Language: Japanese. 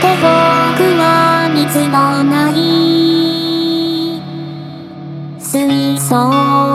て僕は水のない水槽